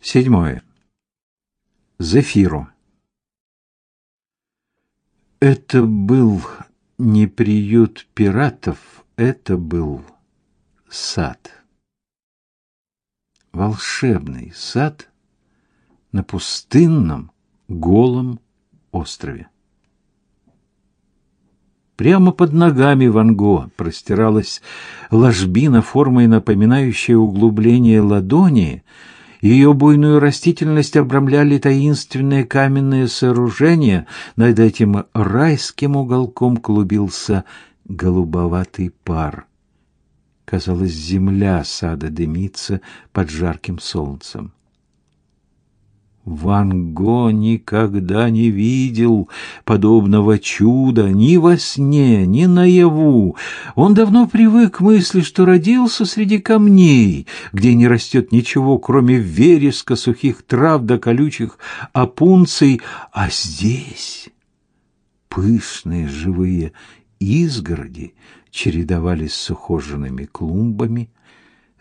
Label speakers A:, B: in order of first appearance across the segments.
A: Седьмое. Зефиру. Это был не приют пиратов, это был сад. Волшебный сад на пустынном, голом острове. Прямо под ногами Ван Го простиралась ложбина формой, напоминающая углубление ладони. Ее буйную растительность обрамляли таинственные каменные сооружения. Над этим райским уголком клубился голубоватый пар. Казалось, земля сада дымится под жарким солнцем. Ван Го никогда не видел подобного чуда ни во сне, ни наяву. Он давно привык к мысли, что родился среди камней, где не растет ничего, кроме вереска, сухих трав да колючих опунций, а здесь пышные живые изгороди чередовались с ухоженными клумбами,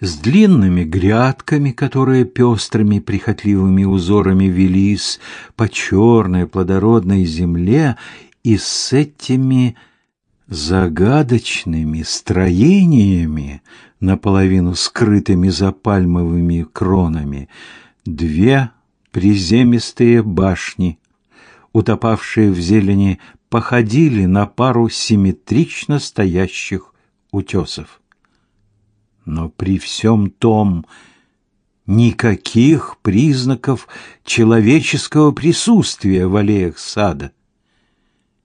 A: с длинными грядками, которые пестрыми прихотливыми узорами велись по черной плодородной земле, и с этими загадочными строениями, наполовину скрытыми за пальмовыми кронами, две приземистые башни, утопавшие в зелени, походили на пару симметрично стоящих утесов. Но при всем том никаких признаков человеческого присутствия в аллеях сада.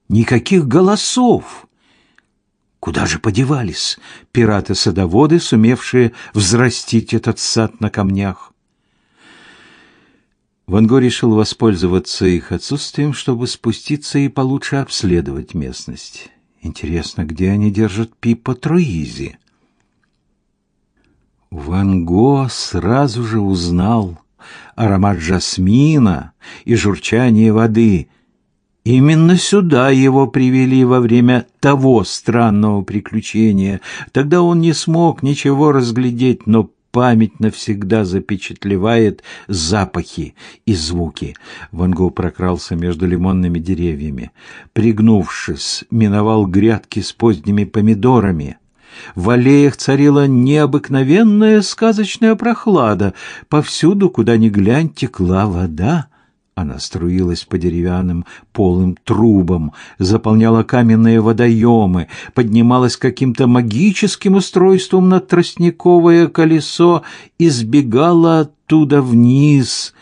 A: Никаких голосов. Куда же подевались пираты-садоводы, сумевшие взрастить этот сад на камнях? Ван Го решил воспользоваться их отсутствием, чтобы спуститься и получше обследовать местность. Интересно, где они держат Пипа Труизи? Ван Го сразу же узнал аромат жасмина и журчание воды. Именно сюда его привели во время того странного приключения. Тогда он не смог ничего разглядеть, но память навсегда запечатлевает запахи и звуки. Ван Го прокрался между лимонными деревьями. Пригнувшись, миновал грядки с поздними помидорами — в аллеях царила необыкновенная сказочная прохлада. Повсюду, куда ни глянь, текла вода. Она струилась по деревянным полым трубам, заполняла каменные водоемы, поднималась каким-то магическим устройством на тростниковое колесо и сбегала оттуда вниз,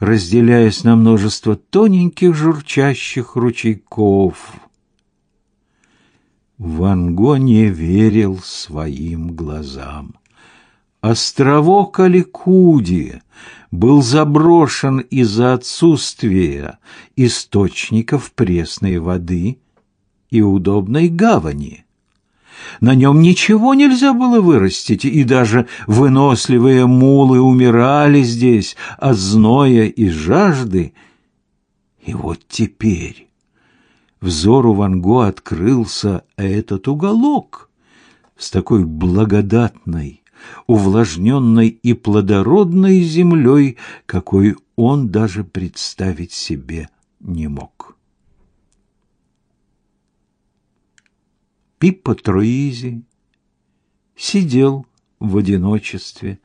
A: разделяясь на множество тоненьких журчащих ручейков. Ван Го не верил своим глазам. Островок Аликуди был заброшен из-за отсутствия источников пресной воды и удобной гавани. На нем ничего нельзя было вырастить, и даже выносливые мулы умирали здесь от зноя и жажды. И вот теперь взору Ван Го открылся этот уголок с такой благодатной, увлажненной и плодородной землей, какой он даже представить себе не мог. Пиппа Троизи сидел в одиночестве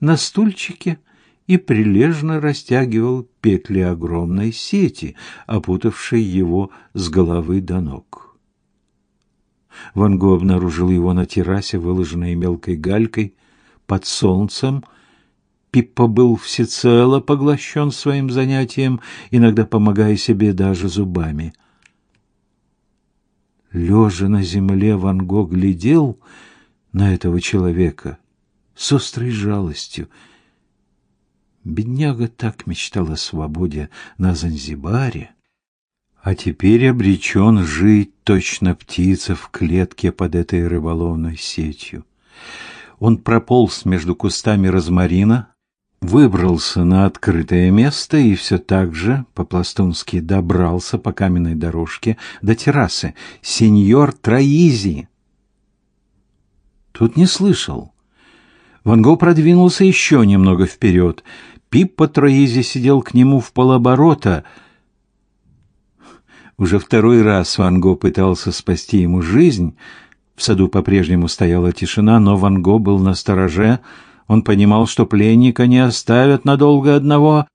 A: на стульчике и прилежно растягивал петли огромной сети, опутавшей его с головы до ног. Ван Го обнаружил его на террасе, выложенной мелкой галькой, под солнцем. Пиппа был всецело поглощен своим занятием, иногда помогая себе даже зубами. Лежа на земле, Ван Го глядел на этого человека с острой жалостью Бедняга так мечтал о свободе на Занзибаре, а теперь обречен жить точно птица в клетке под этой рыболовной сетью. Он прополз между кустами розмарина, выбрался на открытое место и все так же по-пластунски добрался по каменной дорожке до террасы. «Сеньор Троизи!» Тут не слышал. Ван Го продвинулся еще немного вперед. Пиппа Троизи сидел к нему в полоборота. Уже второй раз Ван Го пытался спасти ему жизнь. В саду по-прежнему стояла тишина, но Ван Го был на стороже. Он понимал, что пленника не оставят надолго одного.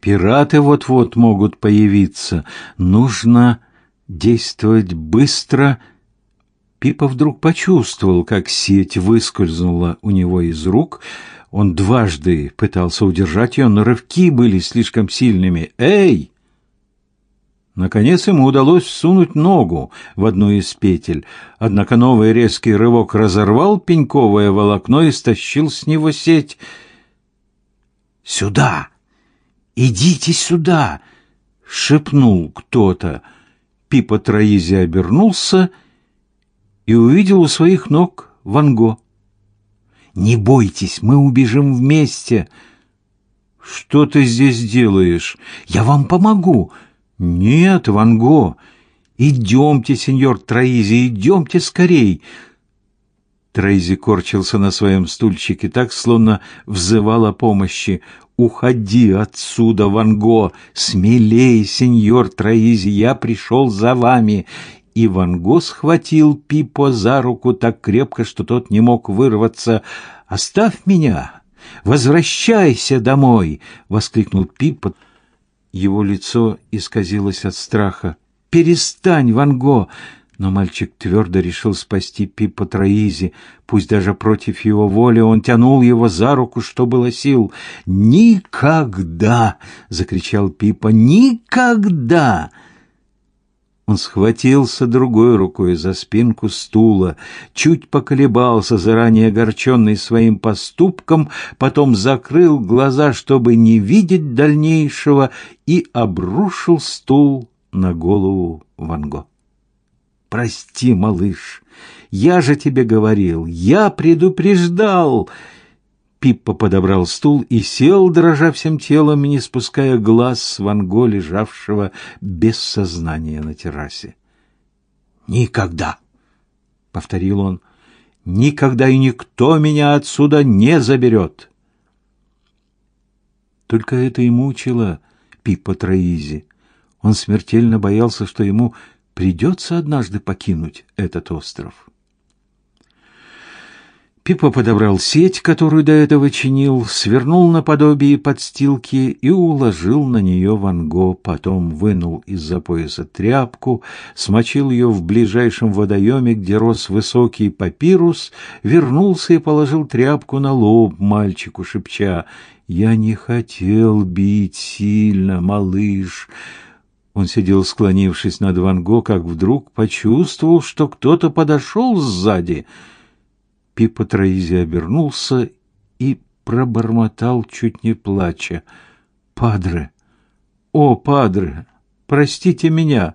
A: Пираты вот-вот могут появиться. Нужно действовать быстро. Пипа вдруг почувствовал, как сеть выскользнула у него из рук. Он дважды пытался удержать ее, но рывки были слишком сильными. «Эй!» Наконец ему удалось всунуть ногу в одну из петель, однако новый резкий рывок разорвал пеньковое волокно и стащил с него сеть. «Сюда! Идите сюда!» — шепнул кто-то. Пипа Троизи обернулся и увидел у своих ног Ванго. «Не бойтесь, мы убежим вместе!» «Что ты здесь делаешь? Я вам помогу!» «Нет, Ван Го, идемте, сеньор Троизи, идемте скорей!» Троизи корчился на своем стульчике так, словно взывал о помощи. «Уходи отсюда, Ван Го! Смелей, сеньор Троизи, я пришел за вами!» И Ван Го схватил Пипо за руку так крепко, что тот не мог вырваться. «Оставь меня! Возвращайся домой!» — воскликнул Пипо. Его лицо исказилось от страха. «Перестань, Ван Го!» Но мальчик твердо решил спасти Пипа Троизи. Пусть даже против его воли он тянул его за руку, что было сил. «Никогда!» — закричал Пипа. «Никогда!» Он схватился другой рукой за спинку стула, чуть поколебался, заранее огорченный своим поступком, потом закрыл глаза, чтобы не видеть дальнейшего, и обрушил стул на голову Ванго. «Прости, малыш, я же тебе говорил, я предупреждал!» Пиппа подобрал стул и сел, дрожа всем телом, не спуская глаз с Ванго, лежавшего без сознания на террасе. «Никогда!» — повторил он. «Никогда и никто меня отсюда не заберет!» Только это и мучило Пиппа Троизи. Он смертельно боялся, что ему придется однажды покинуть этот остров. Пипа подобрал сеть, которую до этого чинил, свернул наподобие подстилки и уложил на нее ванго, потом вынул из-за пояса тряпку, смочил ее в ближайшем водоеме, где рос высокий папирус, вернулся и положил тряпку на лоб мальчику, шепча «Я не хотел бить сильно, малыш». Он сидел, склонившись над ванго, как вдруг почувствовал, что кто-то подошел сзади — Пипа Троизи обернулся и пробормотал, чуть не плача. «Падре! О, падре! Простите меня!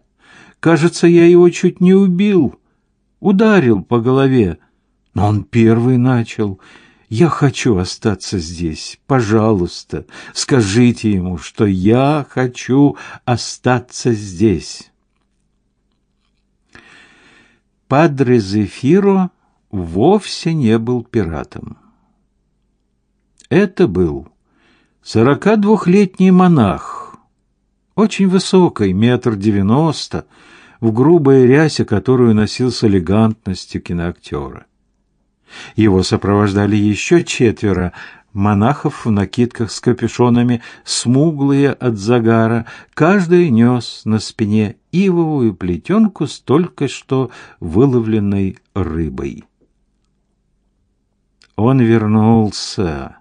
A: Кажется, я его чуть не убил, ударил по голове. Но он первый начал. Я хочу остаться здесь. Пожалуйста, скажите ему, что я хочу остаться здесь». Падре Зефиро вовсе не был пиратом. Это был сорока двухлетний монах, очень высокий, метр девяносто, в грубой рясе, которую носил с элегантностью киноактера. Его сопровождали еще четверо монахов в накидках с капюшонами, смуглые от загара, каждый нес на спине ивовую плетенку с только что выловленной рыбой. Он вернулся,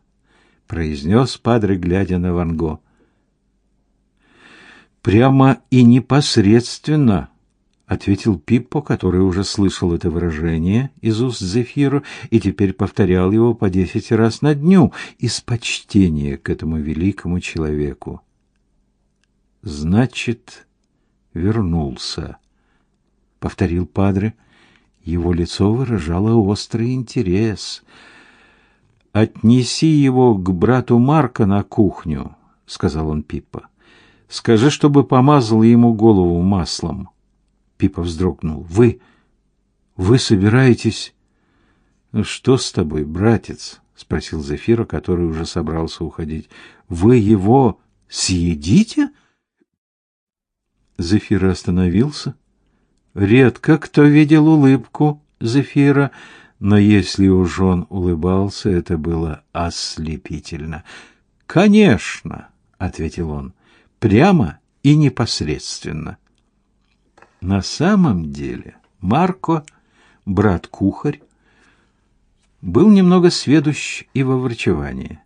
A: произнес падре, глядя на Ванго. Прямо и непосредственно, ответил Пиппо, который уже слышал это выражение из уст Зефира и теперь повторял его по десять раз на дню из почтения к этому великому человеку. Значит, вернулся, повторил падре. Его лицо выражало острый интерес. «Отнеси его к брату Марка на кухню», — сказал он Пиппа. «Скажи, чтобы помазал ему голову маслом». Пиппа вздрогнул. «Вы... вы собираетесь...» «Что с тобой, братец?» спросил Зефира, который уже собрался уходить. Вы его съедите? Зефир остановился. Редко кто видел улыбку Зефира, но если уж он улыбался, это было ослепительно. Конечно, ответил он, прямо и непосредственно. На самом деле, Марко, брат-кухарь, был немного сведущ и во врачевании.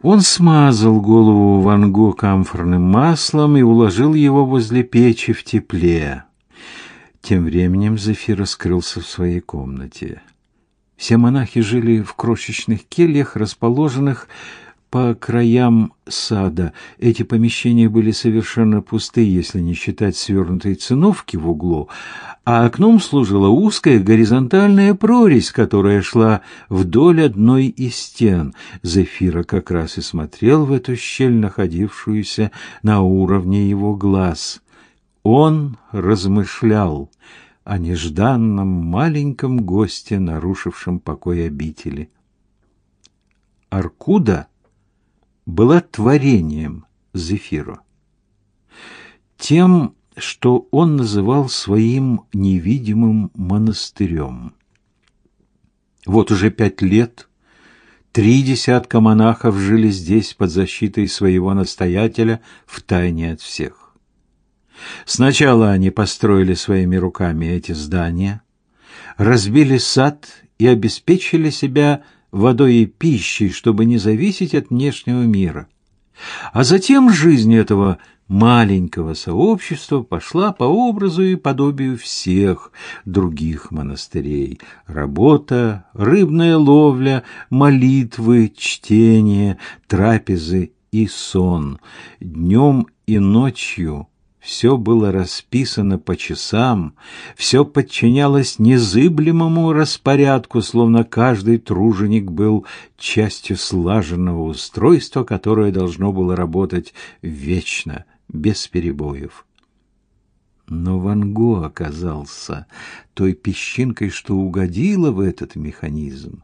A: Он смазал голову Ван Го камфорным маслом и уложил его возле печи в тепле. Тем временем Зефир скрылся в своей комнате. Все монахи жили в крошечных кельях, расположенных по краям сада. Эти помещения были совершенно пусты, если не считать свернутой циновки в углу, а окном служила узкая горизонтальная прорезь, которая шла вдоль одной из стен. Зефира как раз и смотрел в эту щель, находившуюся на уровне его глаз. Он размышлял о нежданном маленьком госте, нарушившем покой обители. Аркуда — была творением Зефира. Тем, что он называл своим невидимым монастырем. Вот уже пять лет три десятка монахов жили здесь под защитой своего настоятеля в тайне от всех. Сначала они построили своими руками эти здания, разбили сад и обеспечили себя водой и пищей, чтобы не зависеть от внешнего мира. А затем жизнь этого маленького сообщества пошла по образу и подобию всех других монастырей. Работа, рыбная ловля, молитвы, чтение, трапезы и сон. Днем и ночью все было расписано по часам, все подчинялось незыблемому распорядку, словно каждый труженик был частью слаженного устройства, которое должно было работать вечно, без перебоев. Но Ван Го оказался той песчинкой, что угодила в этот механизм.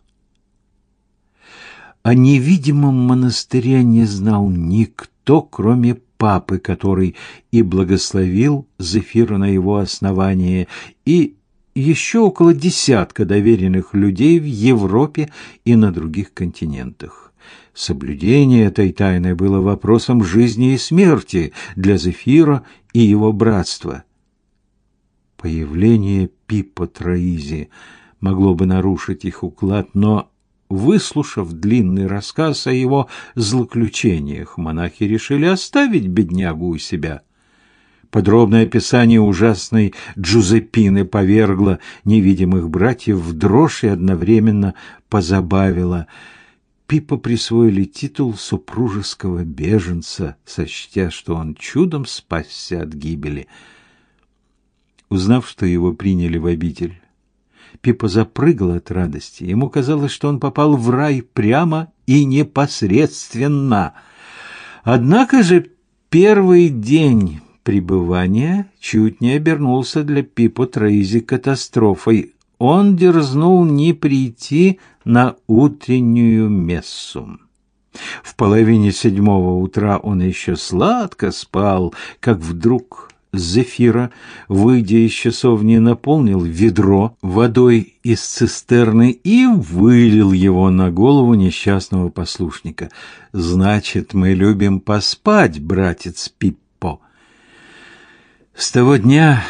A: О невидимом монастыре не знал никто, кроме папы, который и благословил Зефира на его основание, и еще около десятка доверенных людей в Европе и на других континентах. Соблюдение этой тайны было вопросом жизни и смерти для Зефира и его братства. Появление Пипа Троизи могло бы нарушить их уклад, но Выслушав длинный рассказ о его злоключениях, монахи решили оставить беднягу у себя. Подробное описание ужасной Джузеппины повергло невидимых братьев в дрожь и одновременно позабавило. Пипа присвоили титул супружеского беженца, сочтя, что он чудом спасся от гибели. Узнав, что его приняли в обитель, Пипо запрыгал от радости. Ему казалось, что он попал в рай прямо и непосредственно. Однако же первый день пребывания чуть не обернулся для Пипо Троизи катастрофой. Он дерзнул не прийти на утреннюю мессу. В половине седьмого утра он еще сладко спал, как вдруг Зефира, выйдя из часовни, наполнил ведро водой из цистерны и вылил его на голову несчастного послушника. «Значит, мы любим поспать, братец Пиппо». С того дня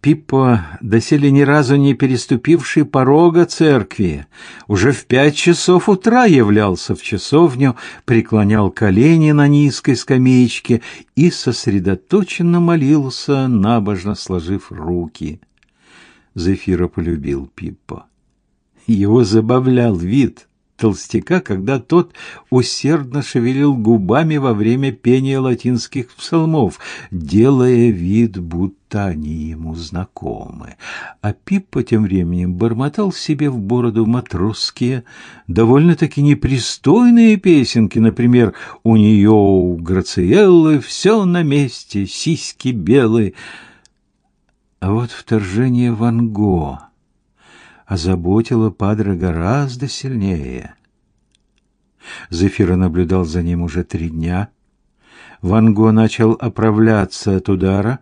A: Пиппо, доселе ни разу не переступивший порога церкви, уже в пять часов утра являлся в часовню, преклонял колени на низкой скамеечке и сосредоточенно молился, набожно сложив руки. Зефира полюбил Пиппо. Его забавлял вид толстяка, когда тот усердно шевелил губами во время пения латинских псалмов, делая вид, будто они ему знакомы. А Пиппа тем временем бормотал себе в бороду матросские, довольно-таки непристойные песенки, например, «У нее, у Грациеллы, все на месте, сиськи белые». А вот вторжение Ван Го озаботило Падре гораздо сильнее. Зефира наблюдал за ним уже три дня. Ван Го начал оправляться от удара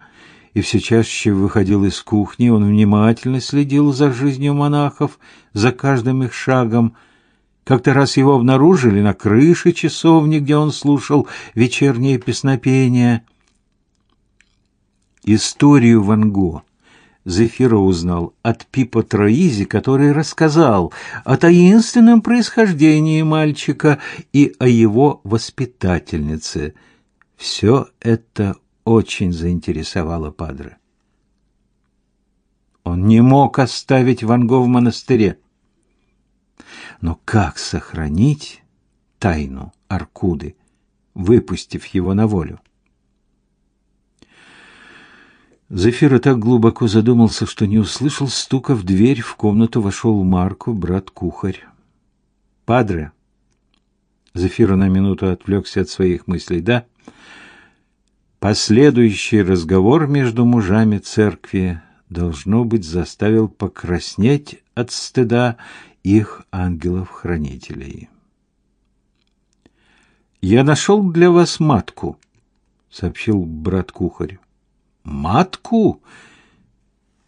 A: и все чаще выходил из кухни. Он внимательно следил за жизнью монахов, за каждым их шагом. Как-то раз его обнаружили на крыше часовни, где он слушал вечернее песнопение. Историю Ван Го Зефира узнал от Пипа Троизи, который рассказал о таинственном происхождении мальчика и о его воспитательнице. Все это очень заинтересовало Падре. Он не мог оставить Ван Го в монастыре. Но как сохранить тайну Аркуды, выпустив его на волю? Зефир так глубоко задумался, что не услышал стука в дверь. В комнату вошел Марко, брат-кухарь. «Падре!» Зефир на минуту отвлекся от своих мыслей. «Да?» Последующий разговор между мужами церкви, должно быть, заставил покраснеть от стыда их ангелов-хранителей. «Я нашел для вас матку», — сообщил брат-кухарь. «Матку?»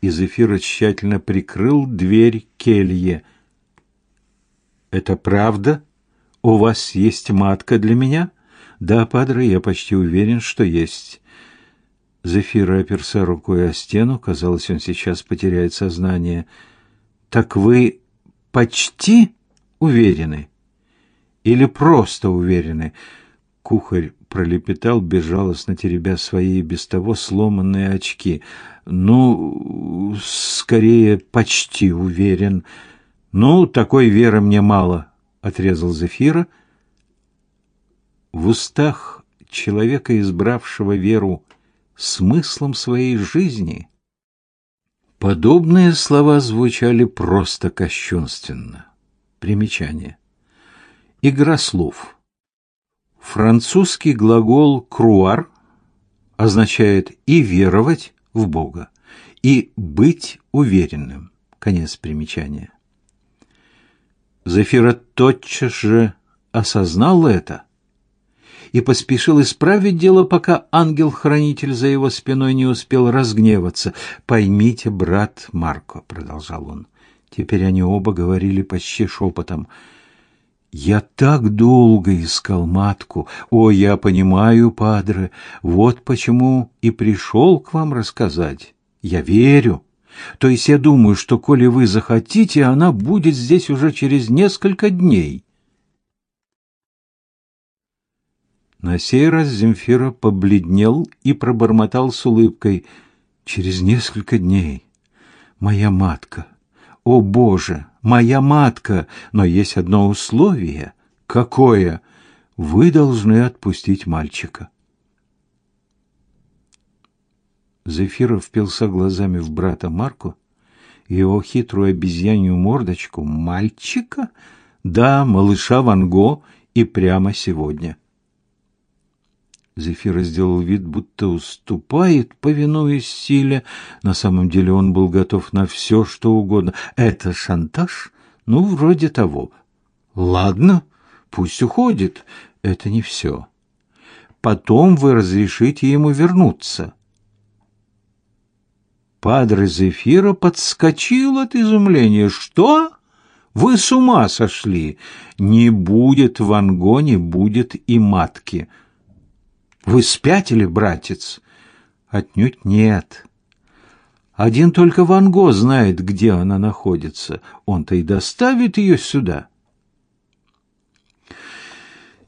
A: И Зефира тщательно прикрыл дверь келье. «Это правда? У вас есть матка для меня?» Да, падре, я почти уверен, что есть. Зефир оперся рукой о стену, казалось, он сейчас потеряет сознание. Так вы почти уверены или просто уверены? Кухарь пролепетал, безжалостно теребя свои без того сломанные очки. Ну, скорее, почти уверен. Ну, такой веры мне мало, отрезал Зефира в устах человека, избравшего веру смыслом своей жизни, подобные слова звучали просто кощунственно. Примечание. Игра слов. Французский глагол «круар» означает и веровать в Бога, и быть уверенным. Конец примечания. Зефира тотчас же осознал это – и поспешил исправить дело, пока ангел-хранитель за его спиной не успел разгневаться. «Поймите, брат Марко», — продолжал он, — теперь они оба говорили почти шепотом, — «я так долго искал матку. О, я понимаю, падре, вот почему и пришел к вам рассказать. Я верю». То есть я думаю, что коли вы захотите, она будет здесь уже через несколько дней. На сей раз Земфира побледнел и пробормотал с улыбкой: "Через несколько дней. Моя матка. О, Боже, моя матка, но есть одно условие. Какое? Вы должны отпустить мальчика". Зефира впился глазами в брата Марку, его хитрую обезьянью мордочку. Мальчика? Да, малыша Ванго и прямо сегодня. Зефир сделал вид, будто уступает, повинуясь силе. На самом деле он был готов на все, что угодно. Это шантаж? Ну, вроде того. Ладно, пусть уходит. Это не все. Потом вы разрешите ему вернуться. Падре Зефира подскочил от изумления. Что? Вы с ума сошли? Не будет в Ангоне, будет и матки. Вы спятили, братец? Отнюдь нет. Один только Ван Го знает, где она находится. Он-то и доставит ее сюда.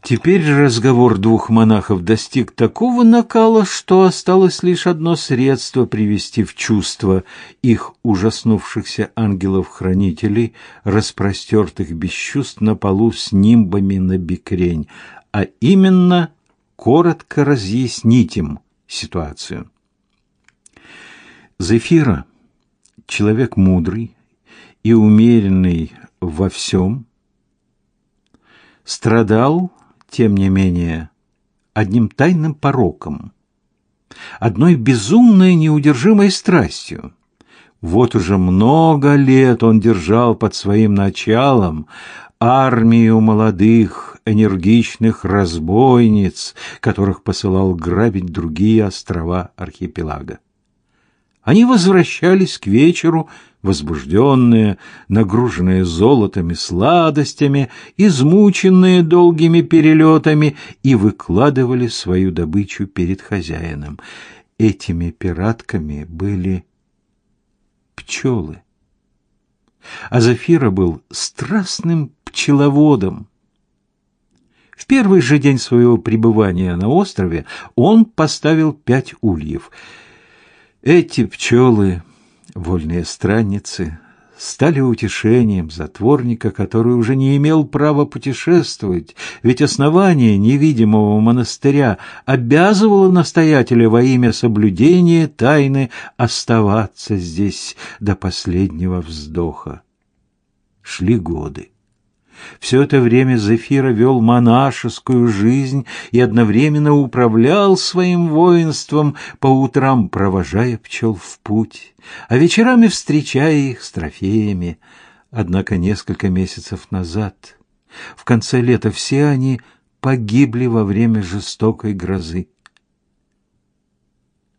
A: Теперь разговор двух монахов достиг такого накала, что осталось лишь одно средство привести в чувство их ужаснувшихся ангелов-хранителей, распростертых без чувств на полу с нимбами на бикрень, а именно коротко разъяснить им ситуацию. Зефира, человек мудрый и умеренный во всем, страдал, тем не менее, одним тайным пороком, одной безумной неудержимой страстью. Вот уже много лет он держал под своим началом армию молодых, энергичных разбойниц, которых посылал грабить другие острова архипелага. Они возвращались к вечеру, возбужденные, нагруженные золотом и сладостями, измученные долгими перелетами, и выкладывали свою добычу перед хозяином. Этими пиратками были пчелы. А Зафира был страстным пчеловодом. В первый же день своего пребывания на острове он поставил пять ульев. Эти пчелы, вольные странницы, стали утешением затворника, который уже не имел права путешествовать, ведь основание невидимого монастыря обязывало настоятеля во имя соблюдения тайны оставаться здесь до последнего вздоха. Шли годы. Все это время Зефира вел монашескую жизнь и одновременно управлял своим воинством, по утрам провожая пчел в путь, а вечерами встречая их с трофеями. Однако несколько месяцев назад, в конце лета, все они погибли во время жестокой грозы.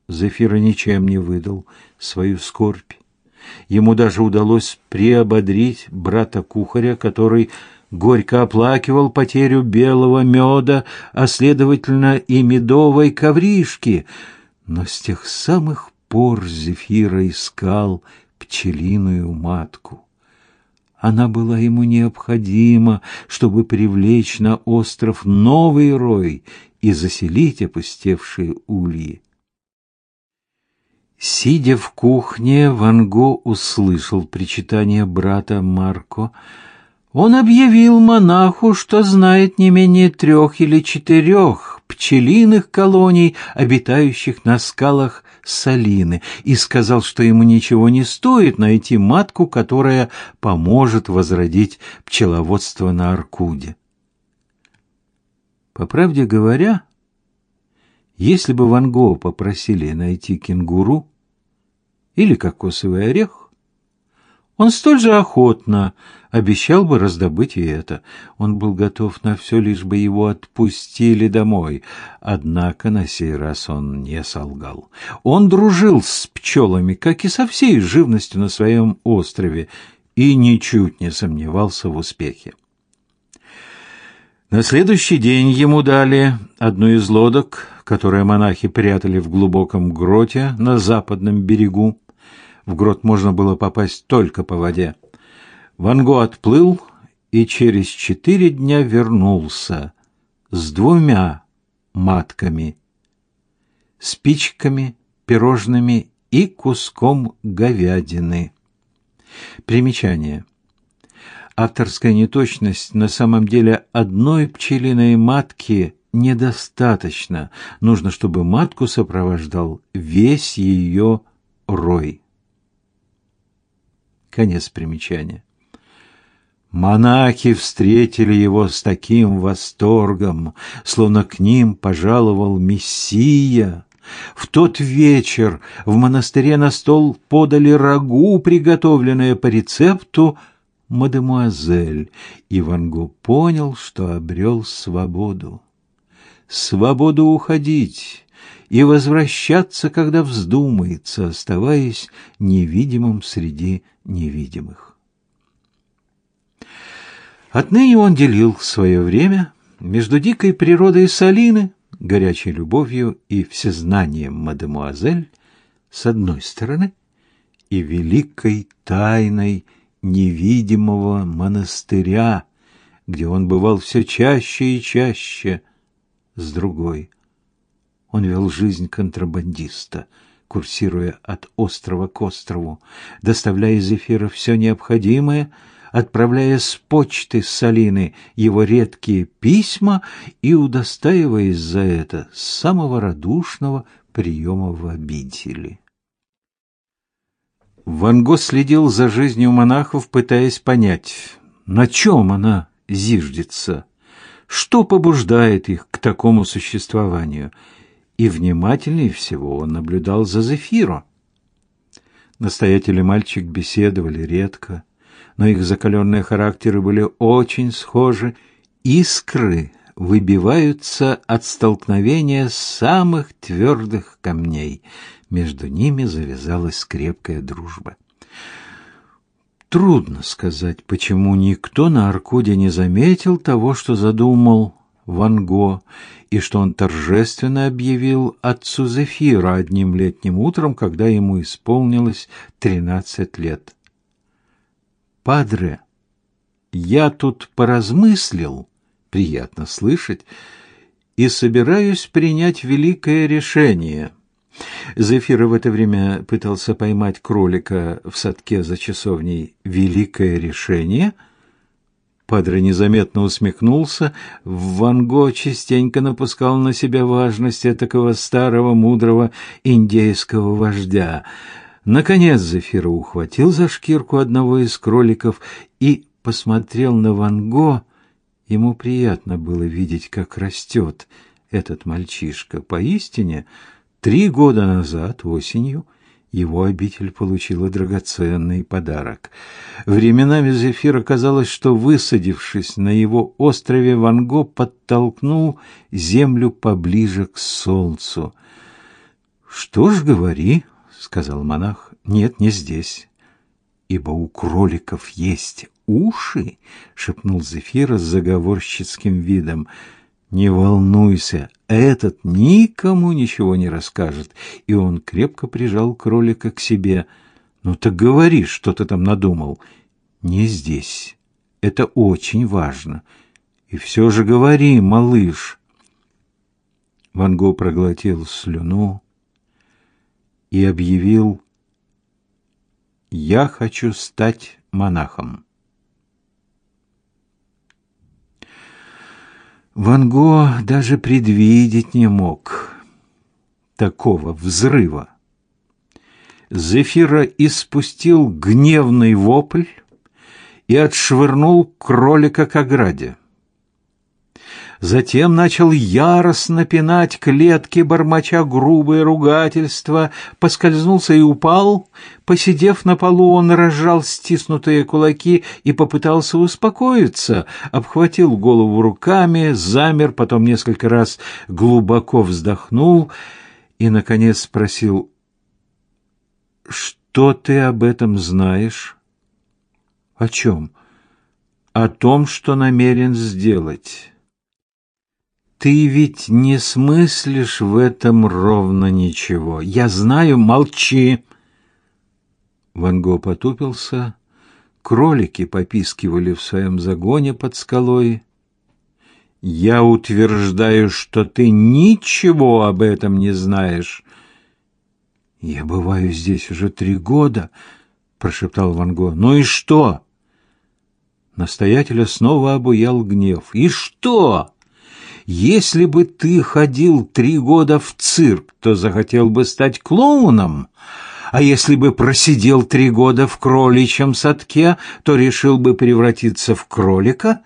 A: Зефира ничем не выдал свою скорбь. Ему даже удалось приободрить брата-кухаря, который горько оплакивал потерю белого меда, а, следовательно, и медовой ковришки. Но с тех самых пор Зефира искал пчелиную матку. Она была ему необходима, чтобы привлечь на остров новый рой и заселить опустевшие ульи. Сидя в кухне, Ван Го услышал причитание брата Марко. Он объявил монаху, что знает не менее трех или четырех пчелиных колоний, обитающих на скалах Салины, и сказал, что ему ничего не стоит найти матку, которая поможет возродить пчеловодство на Аркуде. По правде говоря, если бы Ван Го попросили найти кенгуру, или кокосовый орех, он столь же охотно обещал бы раздобыть и это. Он был готов на все, лишь бы его отпустили домой. Однако на сей раз он не солгал. Он дружил с пчелами, как и со всей живностью на своем острове, и ничуть не сомневался в успехе. На следующий день ему дали одну из лодок, которые монахи прятали в глубоком гроте на западном берегу. В грот можно было попасть только по воде. Ван Го отплыл и через четыре дня вернулся с двумя матками, спичками, пирожными и куском говядины. Примечание. Авторская неточность на самом деле одной пчелиной матки недостаточно. Нужно, чтобы матку сопровождал весь ее рой. Конец примечания. Монахи встретили его с таким восторгом, словно к ним пожаловал Мессия. В тот вечер в монастыре на стол подали рагу, приготовленное по рецепту мадемуазель, и Ван Гог понял, что обрел свободу. Свободу уходить и возвращаться, когда вздумается, оставаясь невидимым среди невидимых. Отныне он делил свое время между дикой природой Салины, горячей любовью и всезнанием мадемуазель с одной стороны и великой тайной невидимого монастыря, где он бывал все чаще и чаще, с другой. Он вел жизнь контрабандиста — курсируя от острова к острову, доставляя из эфира все необходимое, отправляя с почты Салины его редкие письма и удостаиваясь за это самого радушного приема в обители. Ван Го следил за жизнью монахов, пытаясь понять, на чем она зиждется, что побуждает их к такому существованию – и внимательнее всего он наблюдал за Зефиро. Настоятель и мальчик беседовали редко, но их закаленные характеры были очень схожи. Искры выбиваются от столкновения самых твердых камней. Между ними завязалась крепкая дружба. Трудно сказать, почему никто на Аркуде не заметил того, что задумал Ван Го, и что он торжественно объявил отцу Зефира одним летним утром, когда ему исполнилось тринадцать лет. «Падре, я тут поразмыслил, приятно слышать, и собираюсь принять великое решение». Зефир в это время пытался поймать кролика в садке за часовней. «Великое решение?» Падре незаметно усмехнулся. Ван Го частенько напускал на себя важность такого старого мудрого индейского вождя. Наконец Зефир ухватил за шкирку одного из кроликов и посмотрел на Ван Го. Ему приятно было видеть, как растет этот мальчишка. Поистине, Три года назад, осенью, его обитель получила драгоценный подарок. Временами Зефира казалось, что, высадившись на его острове, Ван Го подтолкнул землю поближе к солнцу. «Что ж, говори», — сказал монах, — «нет, не здесь, ибо у кроликов есть уши», — шепнул Зефира с заговорщицким видом. Не волнуйся, этот никому ничего не расскажет. И он крепко прижал кролика к себе. Ну так говори, что ты там надумал. Не здесь. Это очень важно. И все же говори, малыш. Ван Го проглотил слюну и объявил: "Я хочу стать монахом". Ван Го даже предвидеть не мог такого взрыва. Зефира испустил гневный вопль и отшвырнул кролика к ограде. Затем начал яростно пинать клетки, бормоча грубые ругательства, поскользнулся и упал. Посидев на полу, он разжал стиснутые кулаки и попытался успокоиться, обхватил голову руками, замер, потом несколько раз глубоко вздохнул и, наконец, спросил, «Что ты об этом знаешь?» «О чем?» «О том, что намерен сделать». Ты ведь не смыслишь в этом ровно ничего. Я знаю, молчи. Ван Го потупился. Кролики попискивали в своем загоне под скалой. Я утверждаю, что ты ничего об этом не знаешь. Я бываю здесь уже три года, прошептал Ван Го. Ну и что? Настоятеля снова обуял гнев. И что? Если бы ты ходил три года в цирк, то захотел бы стать клоуном. А если бы просидел три года в кроличьем садке, то решил бы превратиться в кролика?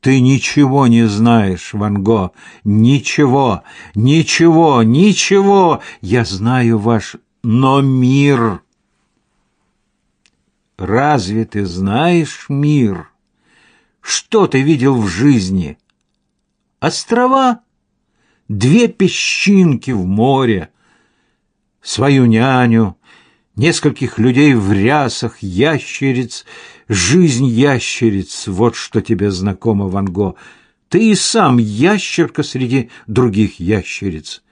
A: Ты ничего не знаешь, Ван Го. Ничего, ничего, ничего. Я знаю ваш... Но мир... Разве ты знаешь мир? Что ты видел в жизни? Острова, две песчинки в море, свою няню, нескольких людей в рясах, ящериц, жизнь ящериц, вот что тебе знакомо, Ван Го. Ты и сам ящерка среди других ящериц.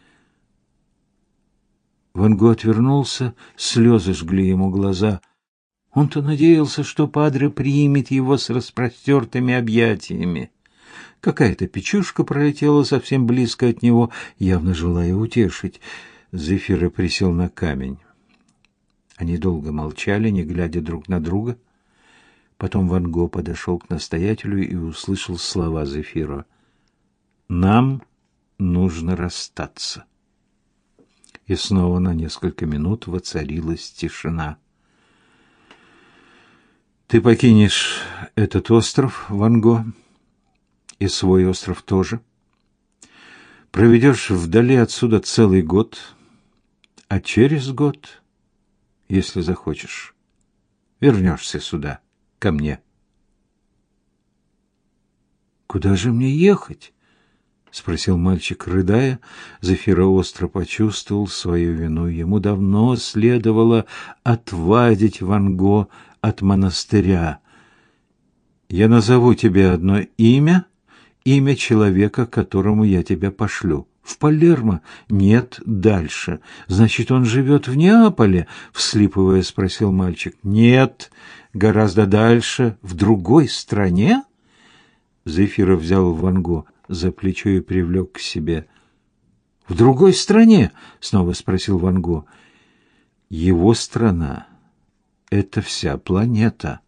A: Ван Го отвернулся, слезы жгли ему глаза. Он-то надеялся, что Падре примет его с распростертыми объятиями. Какая-то печушка пролетела совсем близко от него, явно желая утешить. Зефира присел на камень. Они долго молчали, не глядя друг на друга. Потом Ван Го подошел к настоятелю и услышал слова Зефира. «Нам нужно расстаться». И снова на несколько минут воцарилась тишина. «Ты покинешь этот остров, Ван Го?» И свой остров тоже. Проведешь вдали отсюда целый год, а через год если захочешь. Вернешься сюда, ко мне. Куда же мне ехать? спросил мальчик, рыдая. Зафира остро почувствовал свою вину. Ему давно следовало отвадить Ван Го от монастыря. Я назову тебе одно имя, имя человека, которому я тебя пошлю. В Палермо? Нет, дальше. Значит, он живет в Неаполе? Вслипывая, спросил мальчик. Нет, гораздо дальше, в другой стране? Зефира взял Ван Го за плечо и привлек к себе. В другой стране? Снова спросил Ван Го. Его страна — это вся планета.